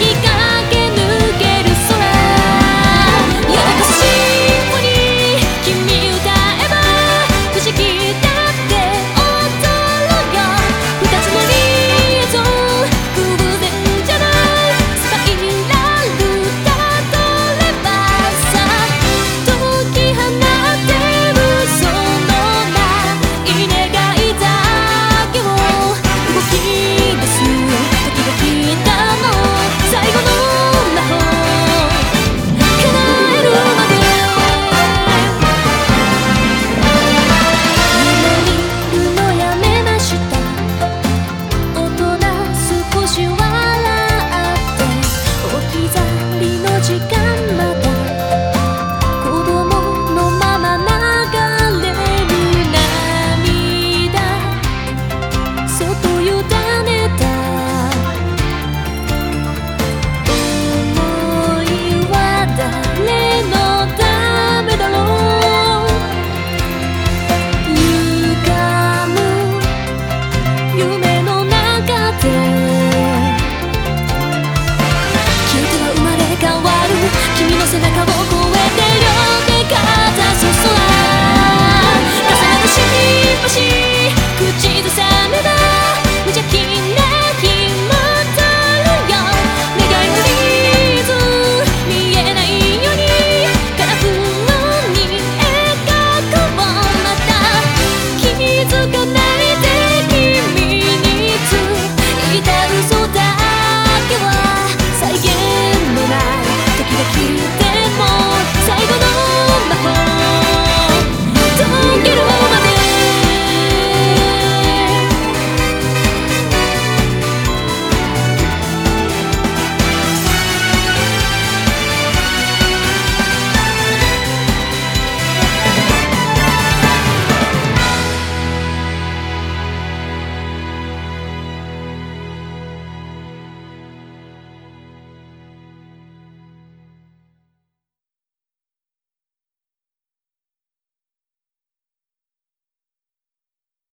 Mágica